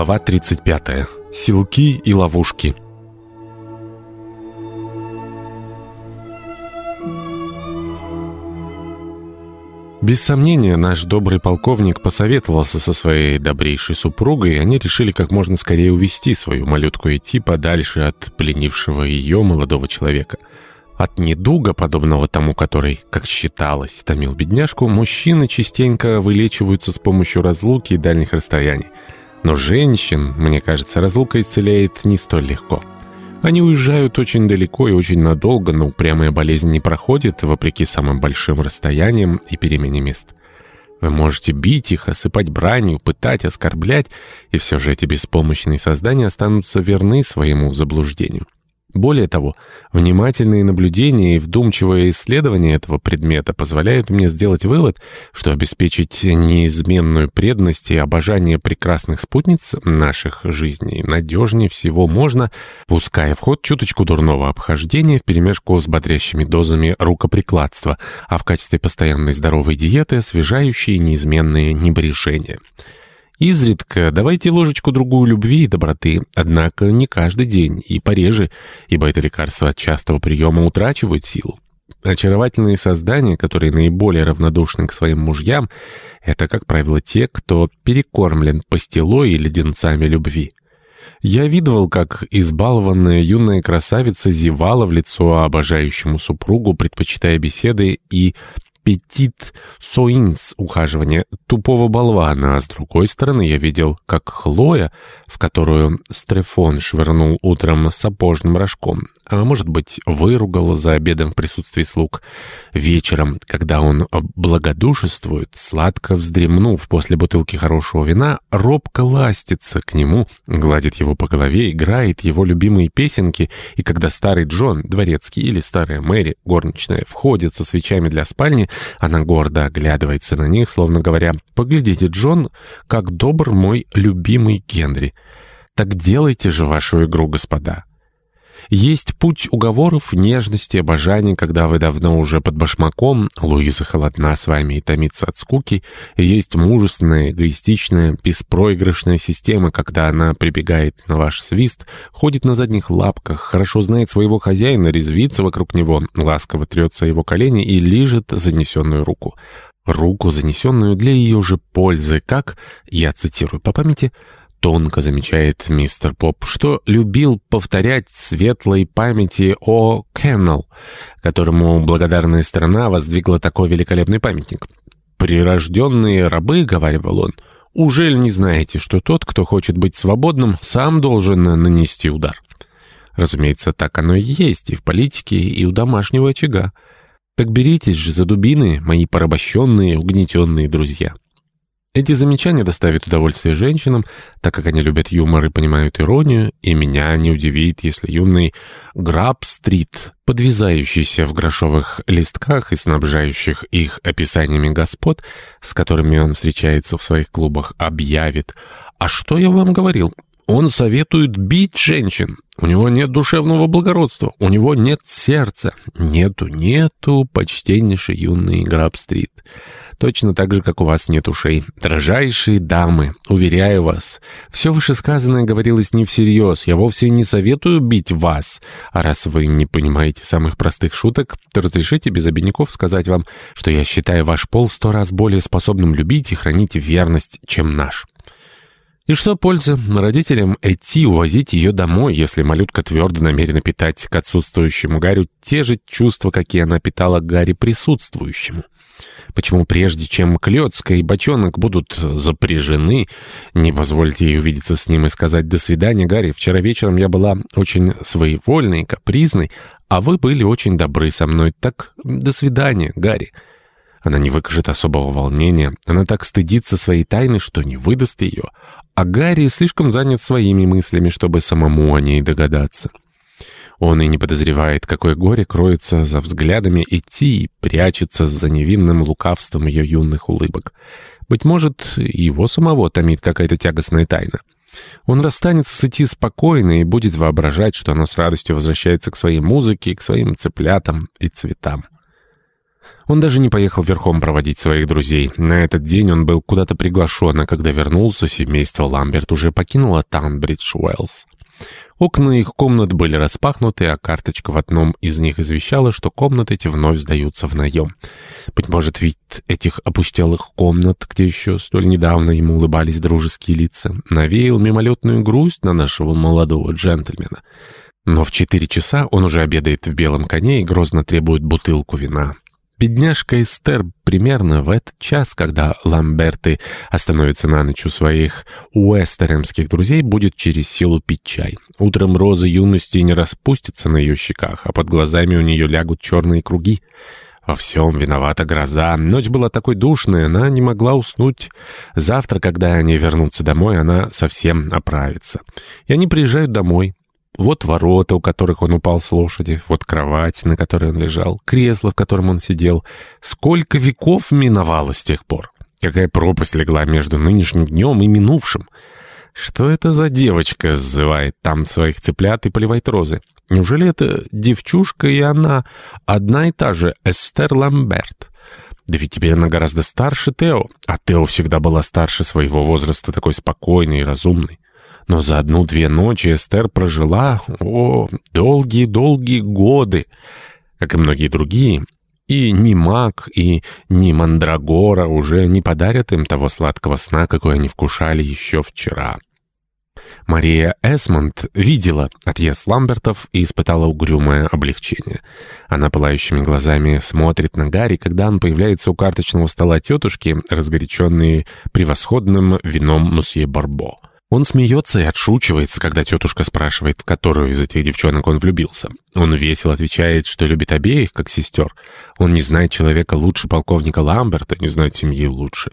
Глава 35. Силки и ловушки. Без сомнения, наш добрый полковник посоветовался со своей добрейшей супругой, и они решили как можно скорее увести свою малютку идти подальше от пленившего ее молодого человека. От недуга, подобного тому, который, как считалось, томил бедняжку, мужчины частенько вылечиваются с помощью разлуки и дальних расстояний – но женщин, мне кажется, разлука исцеляет не столь легко. Они уезжают очень далеко и очень надолго, но упрямая болезнь не проходит, вопреки самым большим расстояниям и перемене мест. Вы можете бить их, осыпать бранью, пытать, оскорблять, и все же эти беспомощные создания останутся верны своему заблуждению. Более того, внимательные наблюдения и вдумчивое исследование этого предмета позволяют мне сделать вывод, что обеспечить неизменную преданность и обожание прекрасных спутниц наших жизней надежнее всего можно, пуская в ход чуточку дурного обхождения вперемешку с бодрящими дозами рукоприкладства, а в качестве постоянной здоровой диеты освежающие неизменные небрежения. Изредка давайте ложечку-другую любви и доброты, однако не каждый день и пореже, ибо это лекарство от частого приема утрачивает силу. Очаровательные создания, которые наиболее равнодушны к своим мужьям, это, как правило, те, кто перекормлен пастилой и леденцами любви. Я видывал, как избалованная юная красавица зевала в лицо обожающему супругу, предпочитая беседы и аппетит соинс ухаживания тупого болвана, а с другой стороны я видел, как Хлоя, в которую Стрефон швырнул утром сапожным рожком, а может быть выругала за обедом в присутствии слуг, вечером, когда он благодушествует, сладко вздремнув после бутылки хорошего вина, робко ластится к нему, гладит его по голове, играет его любимые песенки, и когда старый Джон, дворецкий или старая Мэри, горничная, входит со свечами для спальни, она гордо оглядывается на них, словно говоря, «Поглядите, Джон, как добр мой любимый Генри. Так делайте же вашу игру, господа». Есть путь уговоров, нежности, обожания, когда вы давно уже под башмаком, Луиза холодна с вами и томится от скуки, есть мужественная, эгоистичная, беспроигрышная система, когда она прибегает на ваш свист, ходит на задних лапках, хорошо знает своего хозяина, резвится вокруг него, ласково трется его колени и лижет занесенную руку руку, занесенную для ее же пользы, как, я цитирую. По памяти, тонко замечает мистер Поп, что любил повторять светлой памяти о Кеннел, которому благодарная страна воздвигла такой великолепный памятник. «Прирожденные рабы», — говаривал он, — «ужель не знаете, что тот, кто хочет быть свободным, сам должен нанести удар?» Разумеется, так оно и есть и в политике, и у домашнего очага. Так беритесь же за дубины, мои порабощенные, угнетенные друзья. Эти замечания доставят удовольствие женщинам, так как они любят юмор и понимают иронию, и меня не удивит, если юный Граб-стрит, подвязающийся в грошовых листках и снабжающих их описаниями господ, с которыми он встречается в своих клубах, объявит «А что я вам говорил?» Он советует бить женщин. У него нет душевного благородства, у него нет сердца. Нету, нету, почтеннейший юный Граб-стрит. Точно так же, как у вас нет ушей. Дорожайшие дамы, уверяю вас, все вышесказанное говорилось не всерьез. Я вовсе не советую бить вас. А раз вы не понимаете самых простых шуток, то разрешите без обиняков сказать вам, что я считаю ваш пол сто раз более способным любить и хранить верность, чем наш. И что пользы родителям идти увозить ее домой, если малютка твердо намерена питать к отсутствующему Гарри те же чувства, какие она питала Гарри присутствующему? Почему прежде чем Клёцка и Бочонок будут запряжены, не позвольте ей увидеться с ним и сказать «до свидания, Гарри, вчера вечером я была очень своевольной, капризной, а вы были очень добры со мной, так до свидания, Гарри». Она не выкажет особого волнения, она так стыдится своей тайны, что не выдаст ее, а Гарри слишком занят своими мыслями, чтобы самому о ней догадаться. Он и не подозревает, какое горе кроется за взглядами идти и прячется за невинным лукавством ее юных улыбок. Быть может, его самого томит какая-то тягостная тайна. Он расстанется с идти спокойно и будет воображать, что оно с радостью возвращается к своей музыке, к своим цыплятам и цветам. Он даже не поехал верхом проводить своих друзей. На этот день он был куда-то приглашен, а когда вернулся, семейство Ламберт уже покинуло Танбридж Уэллс. Окна их комнат были распахнуты, а карточка в одном из них извещала, что комнаты эти вновь сдаются в наем. Быть может, вид этих опустелых комнат, где еще столь недавно ему улыбались дружеские лица, навеял мимолетную грусть на нашего молодого джентльмена. Но в четыре часа он уже обедает в белом коне и грозно требует бутылку вина. Бедняжка Эстер примерно в этот час, когда Ламберты остановятся на ночь у своих уэстеремских друзей, будет через силу пить чай. Утром розы юности не распустятся на ее щеках, а под глазами у нее лягут черные круги. Во всем виновата гроза. Ночь была такой душная, она не могла уснуть. Завтра, когда они вернутся домой, она совсем оправится. И они приезжают домой. Вот ворота, у которых он упал с лошади, вот кровать, на которой он лежал, кресло, в котором он сидел. Сколько веков миновало с тех пор? Какая пропасть легла между нынешним днем и минувшим? Что это за девочка сзывает там своих цыплят и поливает розы? Неужели это девчушка и она одна и та же, Эстер Ламберт? Да ведь теперь она гораздо старше Тео, а Тео всегда была старше своего возраста, такой спокойный и разумный. Но за одну-две ночи Эстер прожила, о, долгие-долгие годы, как и многие другие. И ни маг, и ни мандрагора уже не подарят им того сладкого сна, какой они вкушали еще вчера. Мария Эсмонд видела отъезд Ламбертов и испытала угрюмое облегчение. Она пылающими глазами смотрит на Гарри, когда он появляется у карточного стола тетушки, разгоряченные превосходным вином мусье Барбо. Он смеется и отшучивается, когда тетушка спрашивает, в которую из этих девчонок он влюбился. Он весело отвечает, что любит обеих, как сестер. Он не знает человека лучше полковника Ламберта, не знает семьи лучше.